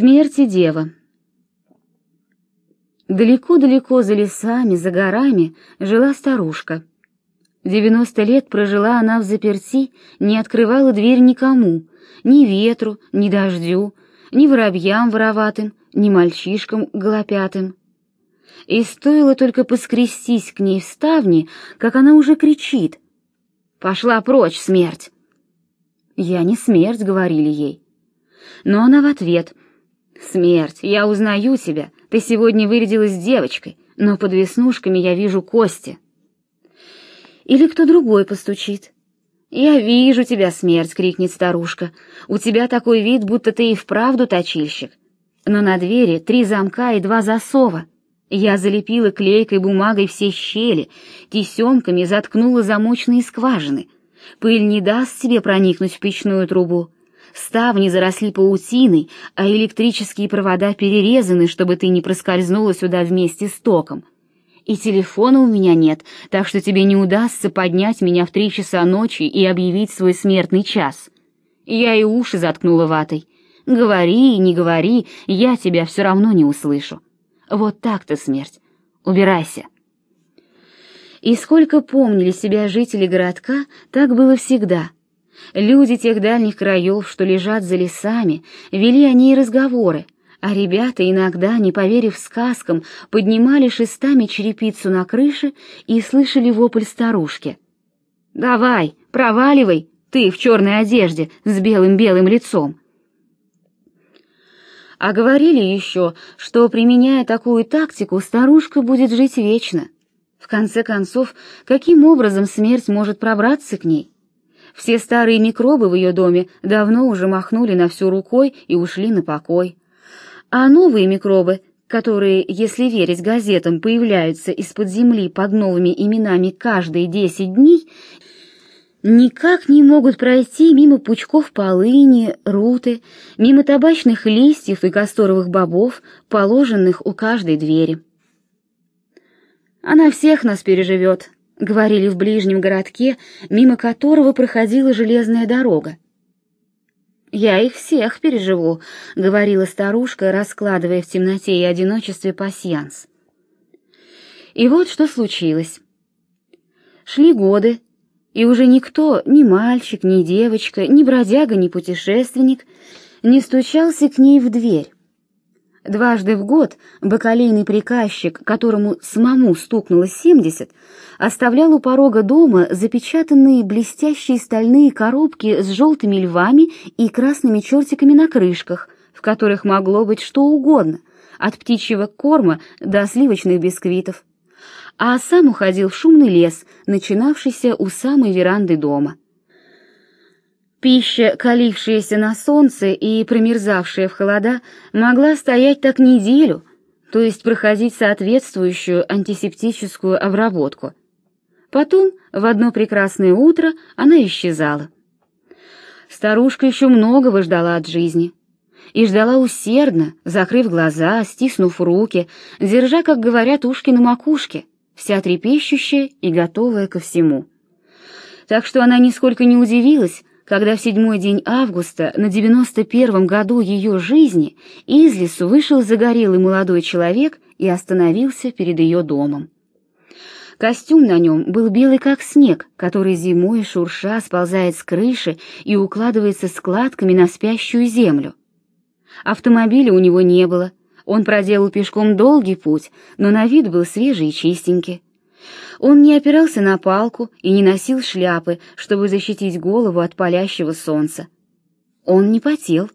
Смерти дева. Далеко-далеко за лесами, за горами жила старушка. Девяносто лет прожила она в заперти, не открывала дверь никому, ни ветру, ни дождю, ни воробьям вороватым, ни мальчишкам голопятым. И стоило только поскрестись к ней в ставни, как она уже кричит. «Пошла прочь, смерть!» «Я не смерть», — говорили ей. Но она в ответ — «Смерть, я узнаю тебя. Ты сегодня вырядилась девочкой, но под веснушками я вижу кости». Или кто другой постучит. «Я вижу тебя, смерть!» — крикнет старушка. «У тебя такой вид, будто ты и вправду точильщик. Но на двери три замка и два засова. Я залепила клейкой бумагой все щели, тесемками заткнула замочные скважины. Пыль не даст тебе проникнуть в печную трубу. Ставни заросли паутиной, а электрические провода перерезаны, чтобы ты не проскользнула сюда вместе с током. И телефона у меня нет, так что тебе не удастся поднять меня в три часа ночи и объявить свой смертный час. Я и уши заткнула ватой. Говори, не говори, я тебя все равно не услышу. Вот так-то смерть. Убирайся. И сколько помнили себя жители городка, так было всегда — Люди тех дальних краев, что лежат за лесами, вели о ней разговоры, а ребята иногда, не поверив сказкам, поднимали шестами черепицу на крыше и слышали вопль старушки. «Давай, проваливай, ты в черной одежде с белым-белым лицом!» А говорили еще, что, применяя такую тактику, старушка будет жить вечно. В конце концов, каким образом смерть может пробраться к ней? Все старые микробы в ее доме давно уже махнули на всю рукой и ушли на покой. А новые микробы, которые, если верить газетам, появляются из-под земли под новыми именами каждые десять дней, никак не могут пройти мимо пучков полыни, руты, мимо табачных листьев и касторовых бобов, положенных у каждой двери. Она всех нас переживет, говорили в ближнем городке, мимо которого проходила железная дорога. «Я их всех переживу», — говорила старушка, раскладывая в темноте и одиночестве пасьянс. И вот что случилось. Шли годы, и уже никто, ни мальчик, ни девочка, ни бродяга, ни путешественник, не стучался к ней в дверь. Дважды в год бакалейный приказчик, которому самому стукнуло семьдесят, оставлял у порога дома запечатанные блестящие стальные коробки с желтыми львами и красными чертиками на крышках, в которых могло быть что угодно, от птичьего корма до сливочных бисквитов. А сам уходил в шумный лес, начинавшийся у самой веранды дома. Пища, калившаяся на солнце и промерзавшая в холода, могла стоять так неделю, то есть проходить соответствующую антисептическую обработку. Потом, в одно прекрасное утро, она исчезала. Старушка еще многого ждала от жизни. И ждала усердно, закрыв глаза, стиснув руки, держа, как говорят, ушки на макушке, вся трепещущая и готовая ко всему. Так что она нисколько не удивилась, когда в седьмой день августа на девяносто первом году ее жизни из лесу вышел загорелый молодой человек и остановился перед ее домом. Костюм на нем был белый как снег, который зимой шурша сползает с крыши и укладывается складками на спящую землю. Автомобиля у него не было, он проделал пешком долгий путь, но на вид был свежий и чистенький. Он не опирался на палку и не носил шляпы, чтобы защитить голову от палящего солнца. Он не потел.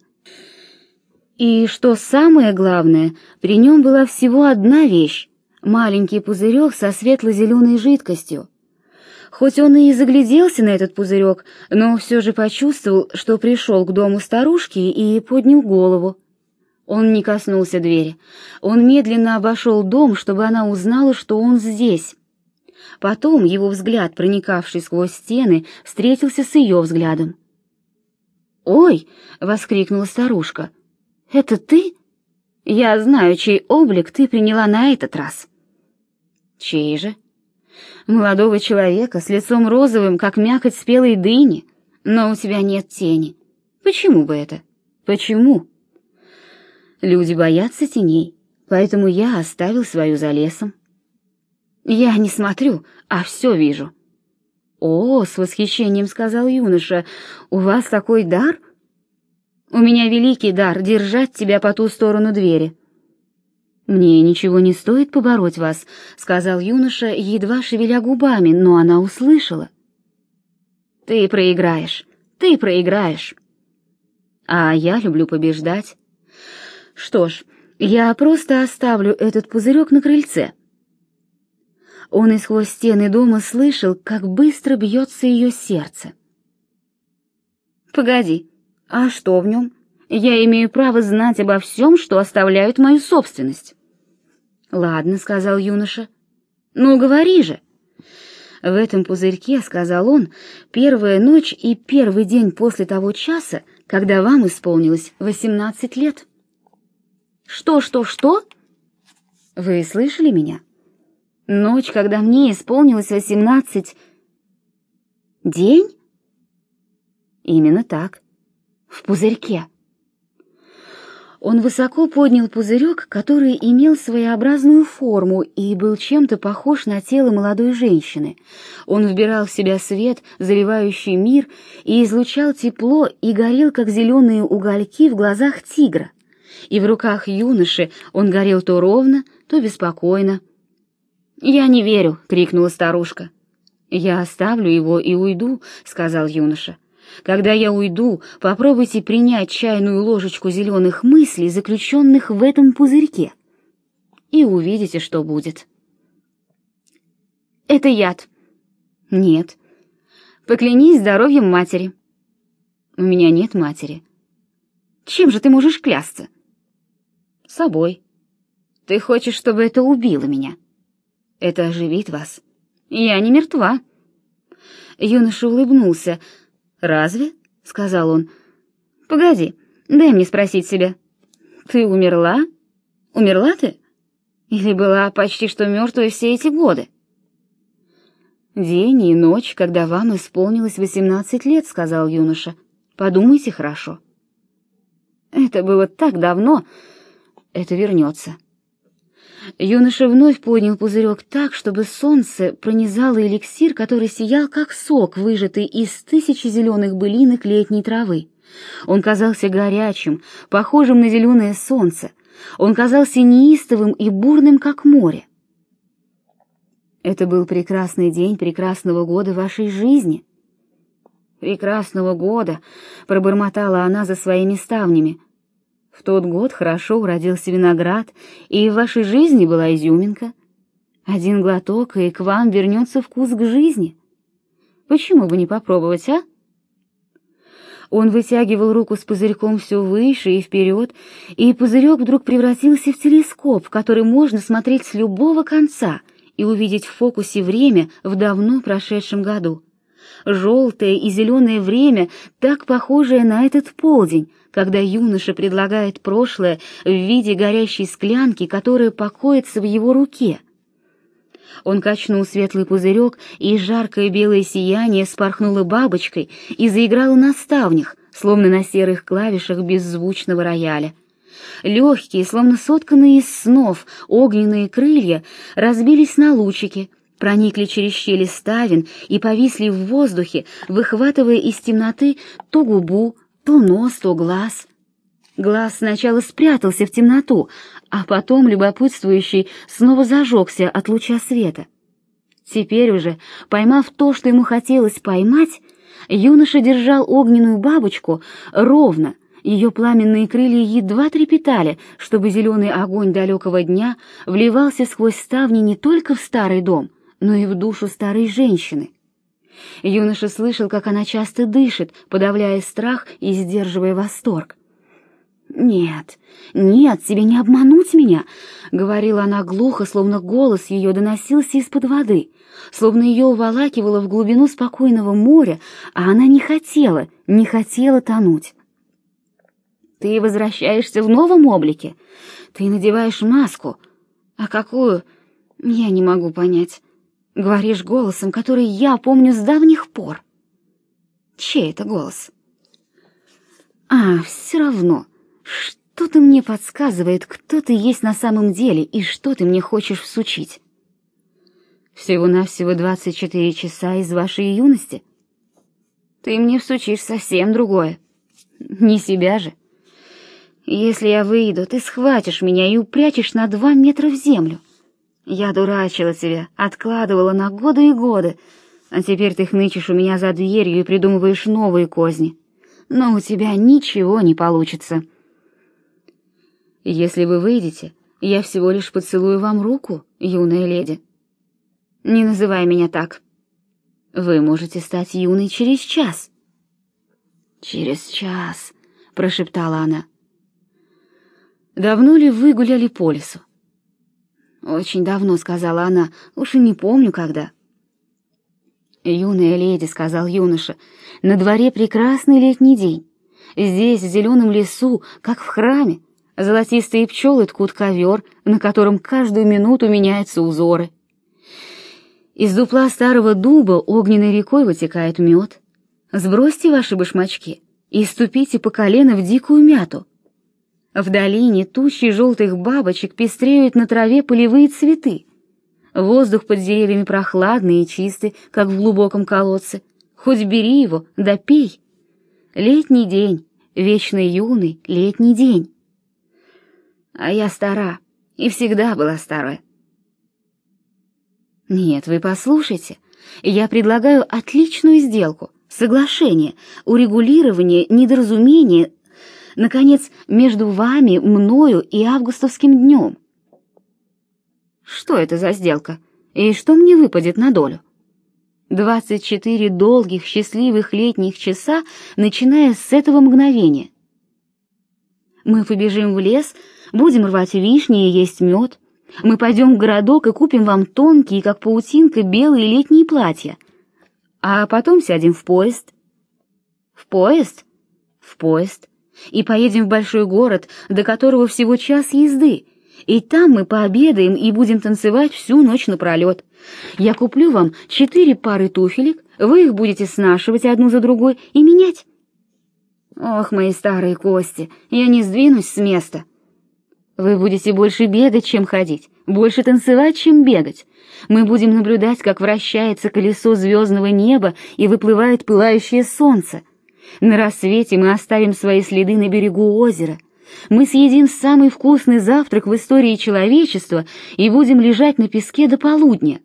И что самое главное, при нем была всего одна вещь — маленький пузырек со светло-зеленой жидкостью. Хоть он и загляделся на этот пузырек, но все же почувствовал, что пришел к дому старушки и поднял голову. Он не коснулся двери. Он медленно обошел дом, чтобы она узнала, что он здесь. Потом его взгляд, проникавший сквозь стены, встретился с ее взглядом. «Ой!» — воскликнула старушка. «Это ты? Я знаю, чей облик ты приняла на этот раз». «Чей же?» «Молодого человека с лицом розовым, как мякоть спелой дыни, но у тебя нет тени. Почему бы это? Почему?» Люди боятся теней, поэтому я оставил свою за лесом. Я не смотрю, а все вижу. О, с восхищением сказал юноша, у вас такой дар? У меня великий дар держать тебя по ту сторону двери. Мне ничего не стоит побороть вас, сказал юноша, едва шевеля губами, но она услышала. Ты проиграешь. Ты проиграешь. А я люблю побеждать. Что ж, я просто оставлю этот пузырек на крыльце. Он и сквозь стены дома слышал, как быстро бьется ее сердце. Погоди, а что в нем? Я имею право знать обо всем, что оставляют мою собственность. Ладно, сказал юноша. Ну, говори же. В этом пузырьке, сказал он, первая ночь и первый день после того часа, когда вам исполнилось восемнадцать лет. Что, что, что? Вы слышали меня? Ночь, когда мне исполнилось восемнадцать... День? Именно так. В пузырьке. Он высоко поднял пузырек, который имел своеобразную форму и был чем-то похож на тело молодой женщины. Он вбирал в себя свет, заливающий мир, и излучал тепло и горел, как зеленые угольки в глазах тигра. И в руках юноши он горел то ровно, то беспокойно. «Я не верю!» — крикнула старушка. «Я оставлю его и уйду», — сказал юноша. Когда я уйду, попробуйте принять чайную ложечку зеленых мыслей, заключенных в этом пузырьке, и увидите, что будет. Это яд. Нет. Поклянись здоровьем матери. У меня нет матери. Чем же ты можешь клясться? Собой. Ты хочешь, чтобы это убило меня? Это оживит вас. Я не мертва. Юноша улыбнулся. «Разве?» — сказал он. «Погоди, дай мне спросить себя. Ты умерла? Умерла ты? Или была почти что мертвой все эти годы?» «День и ночь, когда вам исполнилось восемнадцать лет», — сказал юноша. «Подумайте хорошо». «Это было так давно. Это вернется». Юноша вновь поднял пузырек так, чтобы солнце пронизало эликсир, который сиял как сок, выжатый из тысячи зеленых былинок летней травы. Он казался горячим, похожим на зеленое солнце. Он казался неистовым и бурным, как море. Это был прекрасный день прекрасного года вашей жизни. Прекрасного года, пробормотала она за своими ставнями. В тот год хорошо уродился виноград, и в вашей жизни была изюминка. Один глоток, и к вам вернется вкус к жизни. Почему бы не попробовать, а? Он вытягивал руку с пузырьком все выше и вперед, и пузырек вдруг превратился в телескоп, в который можно смотреть с любого конца и увидеть в фокусе время в давно прошедшем году. Желтое и зеленое время, так похожее на этот полдень, когда юноша предлагает прошлое в виде горящей склянки, которая покоится в его руке. Он качнул светлый пузырек, и жаркое белое сияние спорхнуло бабочкой и заиграло на ставнях, словно на серых клавишах беззвучного рояля. Легкие, словно сотканные из снов, огненные крылья разбились на лучики, проникли через щели ставен и повисли в воздухе, выхватывая из темноты то губу, то нос, то глаз. Глаз сначала спрятался в темноту, а потом любопытствующий снова зажегся от луча света. Теперь уже, поймав то, что ему хотелось поймать, юноша держал огненную бабочку ровно, ее пламенные крылья едва трепетали, чтобы зеленый огонь далекого дня вливался сквозь ставни не только в старый дом, но и в душу старой женщины. Юноша слышал, как она часто дышит, подавляя страх и сдерживая восторг. «Нет, нет, тебе не обмануть меня!» — говорила она глухо, словно голос ее доносился из-под воды, словно ее уволакивало в глубину спокойного моря, а она не хотела, не хотела тонуть. «Ты возвращаешься в новом облике, ты надеваешь маску, а какую, я не могу понять. Говоришь голосом, который я помню с давних пор. Чей это голос? А, все равно. Что-то мне подсказывает, кто ты есть на самом деле и что ты мне хочешь всучить. Всего-навсего двадцать четыре часа из вашей юности. Ты мне всучишь совсем другое. Не себя же. Если я выйду, ты схватишь меня и упрячешь на два метра в землю. Я дурачила тебя, откладывала на годы и годы, а теперь ты хнычешь у меня за дверью и придумываешь новые козни. Но у тебя ничего не получится. Если вы выйдете, я всего лишь поцелую вам руку, юная леди. Не называй меня так. Вы можете стать юной через час. Через час, прошептала она. Давно ли вы гуляли по лесу? Очень давно, сказала она. Уж и не помню когда. Юная леди, сказал юноша. На дворе прекрасный летний день. Здесь, в зеленом лесу, как в храме, золотистые пчелы ткут ковер, на котором каждую минуту меняются узоры. Из дупла старого дуба огненной рекой вытекает мед. Сбросьте ваши башмачки и ступите по колено в дикую мяту. В долине тучи желтых бабочек пестреют на траве полевые цветы. Воздух под деревьями прохладный и чистый, как в глубоком колодце. Хоть бери его, да пей. Летний день, вечно юный летний день. А я стара, и всегда была старая. Нет, вы послушайте. Я предлагаю отличную сделку, соглашение, урегулирование недоразумения, наконец, между вами, мною и августовским днем. Что это за сделка? И что мне выпадет на долю? Двадцать четыре долгих счастливых летних часа, начиная с этого мгновения. Мы побежим в лес, будем рвать вишни и есть мед. Мы пойдем в городок и купим вам тонкие, как паутинка, белые летние платья. А потом сядем в поезд. В поезд? В поезд. И поедем в большой город, до которого всего час езды. И там мы пообедаем и будем танцевать всю ночь напролет. Я куплю вам четыре пары туфелек, вы их будете снашивать одну за другой и менять. Ох, мои старые кости, я не сдвинусь с места. Вы будете больше бегать, чем ходить, больше танцевать, чем бегать. Мы будем наблюдать, как вращается колесо звездного неба и выплывает пылающее солнце. На рассвете мы оставим свои следы на берегу озера. Мы съедим самый вкусный завтрак в истории человечества и будем лежать на песке до полудня.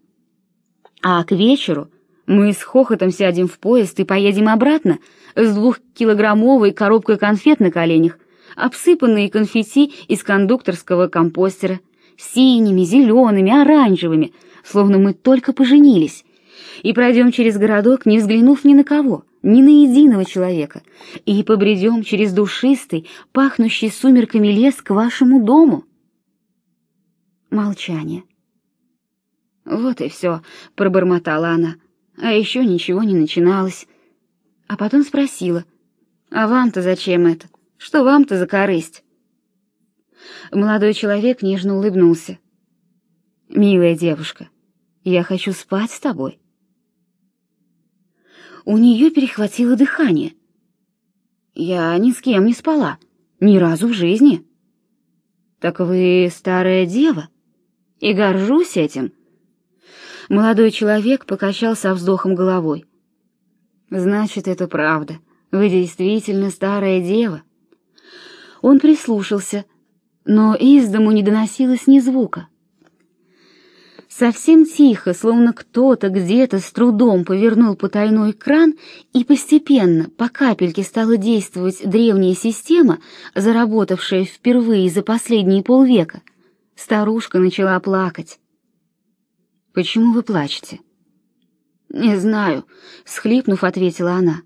А к вечеру мы с хохотом сядем в поезд и поедем обратно с двухкилограммовой коробкой конфет на коленях, обсыпанные конфетти из кондукторского компостера, синими, зелеными, оранжевыми, словно мы только поженились, и пройдем через городок, не взглянув ни на кого, ни на единого человека, и побредем через душистый, пахнущий сумерками лес к вашему дому. Молчание. Вот и все, пробормотала она. А еще ничего не начиналось. А потом спросила: "А вам-то зачем это?" Что вам-то за корысть?» Молодой человек нежно улыбнулся. «Милая девушка, я хочу спать с тобой». У нее перехватило дыхание. «Я ни с кем не спала, ни разу в жизни». «Так вы старая дева, и горжусь этим». Молодой человек покачал со вздохом головой. «Значит, это правда. Вы действительно старая дева. Он прислушался, но из дому не доносилось ни звука. Совсем тихо, словно кто-то где-то с трудом повернул потайной кран, и постепенно по капельке стала действовать древняя система, заработавшая впервые за последние полвека. Старушка начала плакать. «Почему вы плачете?» «Не знаю», — схлипнув, ответила она.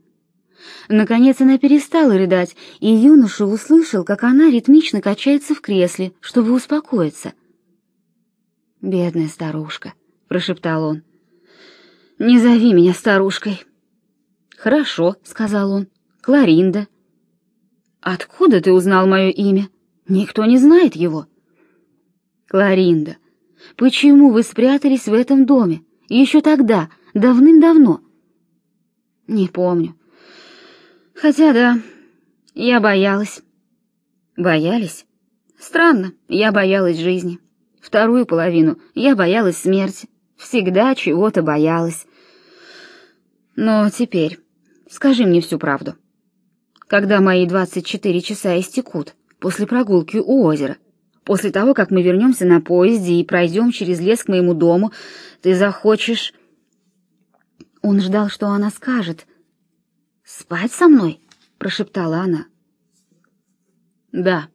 Наконец она перестала рыдать, и юноша услышал, как она ритмично качается в кресле, чтобы успокоиться. «Бедная старушка», — прошептал он. «Не зови меня старушкой». «Хорошо», — сказал он. «Кларинда». «Откуда ты узнал мое имя? Никто не знает его». «Кларинда, почему вы спрятались в этом доме? Еще тогда, давным-давно?» «Не помню. Хотя да, я боялась. Боялись? Странно, я боялась жизни. Вторую половину я боялась смерти. Всегда чего-то боялась. Но теперь скажи мне всю правду. Когда мои 24 часа истекут после прогулки у озера, после того, как мы вернемся на поезде и пройдем через лес к моему дому, ты захочешь... Он ждал, что она скажет. «Спать со мной?» — прошептала она. «Да,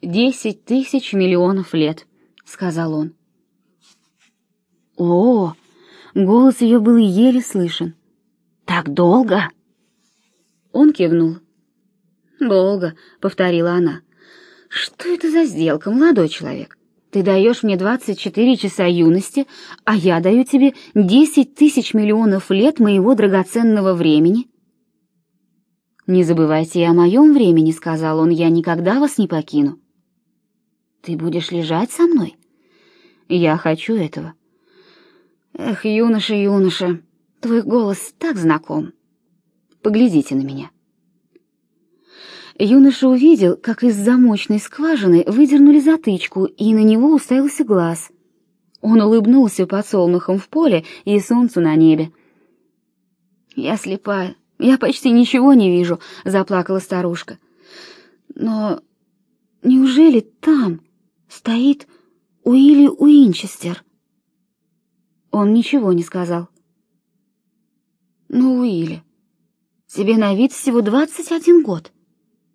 десять тысяч миллионов лет», — сказал он. «О!» — голос ее был еле слышен. «Так долго?» Он кивнул. «Долго», — повторила она. «Что это за сделка, молодой человек? Ты даешь мне двадцать четыре часа юности, а я даю тебе десять тысяч миллионов лет моего драгоценного времени?» «Не забывайте и о моем времени», — сказал он, — «я никогда вас не покину». «Ты будешь лежать со мной?» «Я хочу этого». «Эх, юноша, юноша, твой голос так знаком. Поглядите на меня». Юноша увидел, как из замочной скважины выдернули затычку, и на него уставился глаз. Он улыбнулся подсолнухом в поле и солнцу на небе. «Я слепая, я почти ничего не вижу», — заплакала старушка. «Но неужели там стоит Уилли Уинчестер?» Он ничего не сказал. «Ну, Уилли, тебе на вид всего двадцать один год.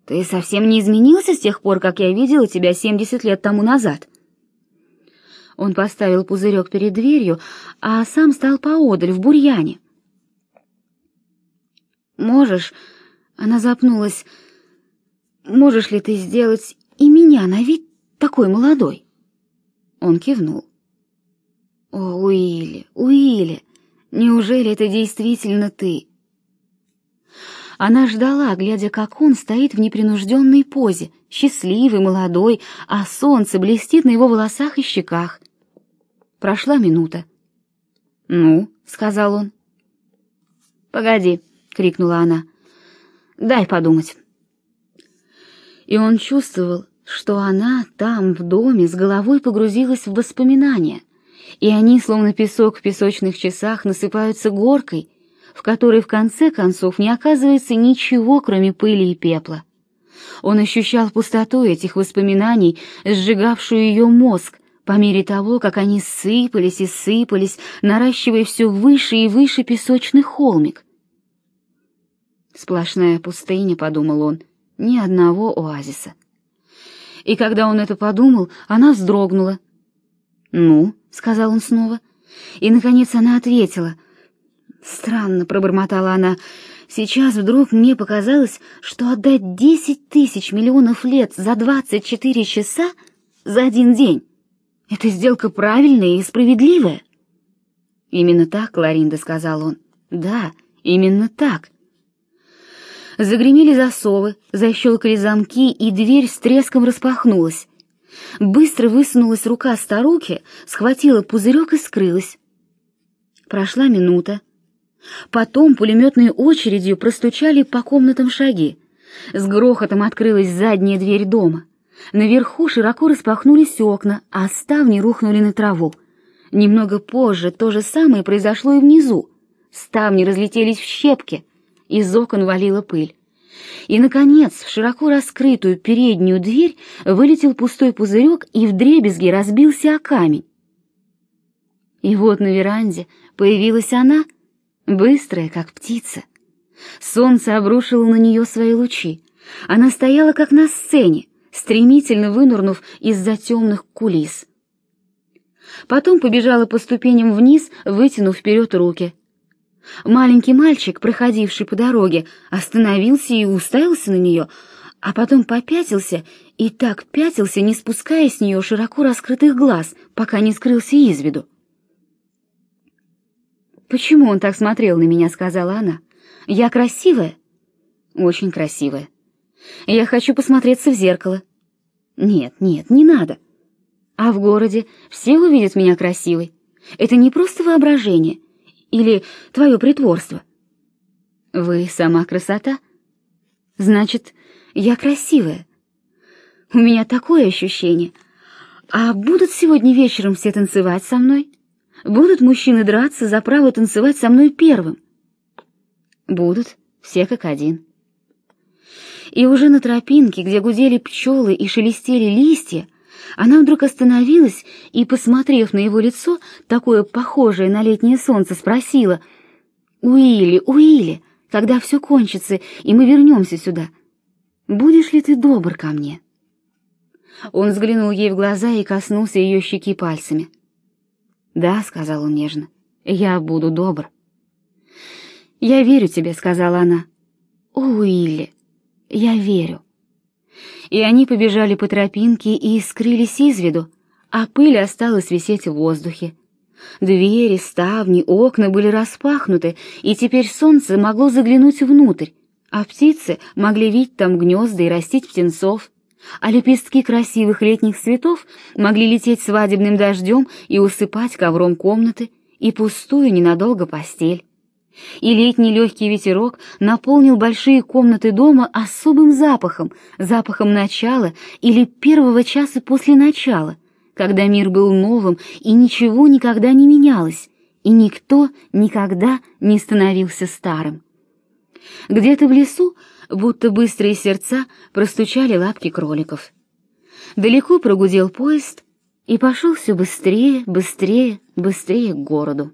Ты совсем не изменился с тех пор, как я видела тебя семьдесят лет тому назад». Он поставил пузырек перед дверью, а сам стал поодаль в бурьяне. «Можешь...» — она запнулась. «Можешь ли ты сделать и меня на вид такой молодой?» Он кивнул. «О, Уилли, Уилли, неужели это действительно ты?» Она ждала, глядя, как он стоит в непринужденной позе, счастливый, молодой, а солнце блестит на его волосах и щеках. Прошла минута. «Ну», — сказал он. «Погоди», — крикнула она. «Дай подумать». И он чувствовал, что она там, в доме, с головой погрузилась в воспоминания, и они, словно песок в песочных часах, насыпаются горкой, в которой в конце концов не оказывается ничего, кроме пыли и пепла. Он ощущал пустоту этих воспоминаний, сжигавшую ее мозг, по мере того, как они сыпались и сыпались, наращивая все выше и выше песочный холмик. «Сплошная пустыня», — подумал он, — «ни одного оазиса». И когда он это подумал, она вздрогнула — «Ну?» — сказал он снова. И, наконец, она ответила. «Странно», — пробормотала она. «Сейчас вдруг мне показалось, что отдать десять тысяч миллионов лет за двадцать четыре часа за один день — это сделка правильная и справедливая». «Именно так, Кларинда», — сказал он. «Да, именно так». Загремели засовы, защелкали замки, и дверь с треском распахнулась. Быстро высунулась рука старухи, схватила пузырек и скрылась. Прошла минута. Потом пулеметной очередью простучали по комнатам шаги. С грохотом открылась задняя дверь дома. Наверху широко распахнулись окна, а ставни рухнули на траву. Немного позже то же самое произошло и внизу. Ставни разлетелись в щепки, из окон валила пыль. И, наконец, в широко раскрытую переднюю дверь вылетел пустой пузырек и вдребезги разбился о камень. И вот на веранде появилась она, быстрая, как птица. Солнце обрушило на нее свои лучи. Она стояла, как на сцене, стремительно вынурнув из-за темных кулис. Потом побежала по ступеням вниз, вытянув вперед руки — Маленький мальчик, проходивший по дороге, остановился и уставился на нее, а потом попятился и так пятился, не спуская с нее широко раскрытых глаз, пока не скрылся из виду. «Почему он так смотрел на меня?» — сказала она. «Я красивая?» «Очень красивая. Я хочу посмотреться в зеркало». «Нет, нет, не надо. А в городе все увидят меня красивой. Это не просто воображение». Или твое притворство? Вы сама красота? Значит, я красивая. У меня такое ощущение. А будут сегодня вечером все танцевать со мной? Будут мужчины драться за право танцевать со мной первым? Будут, все как один. И уже на тропинке, где гудели пчелы и шелестели листья, она вдруг остановилась и, посмотрев на его лицо, такое похожее на летнее солнце, спросила, «Уилли, Уилли, когда все кончится, и мы вернемся сюда, будешь ли ты добр ко мне?» Он взглянул ей в глаза и коснулся ее щеки пальцами. «Да», — сказал он нежно, — «я буду добр». «Я верю тебе», — сказала она. «О, Уилли, я верю». И они побежали по тропинке и скрылись из виду, а пыль осталась висеть в воздухе. Двери, ставни, окна были распахнуты, и теперь солнце могло заглянуть внутрь, а птицы могли видеть там гнезда и растить птенцов, а лепестки красивых летних цветов могли лететь свадебным дождем и усыпать ковром комнаты и пустую ненадолго постель и летний легкий ветерок наполнил большие комнаты дома особым запахом, запахом начала или первого часа после начала, когда мир был новым и ничего никогда не менялось, и никто никогда не становился старым. Где-то в лесу, будто быстрые сердца, простучали лапки кроликов. Далеко прогудел поезд и пошел все быстрее, быстрее, быстрее к городу.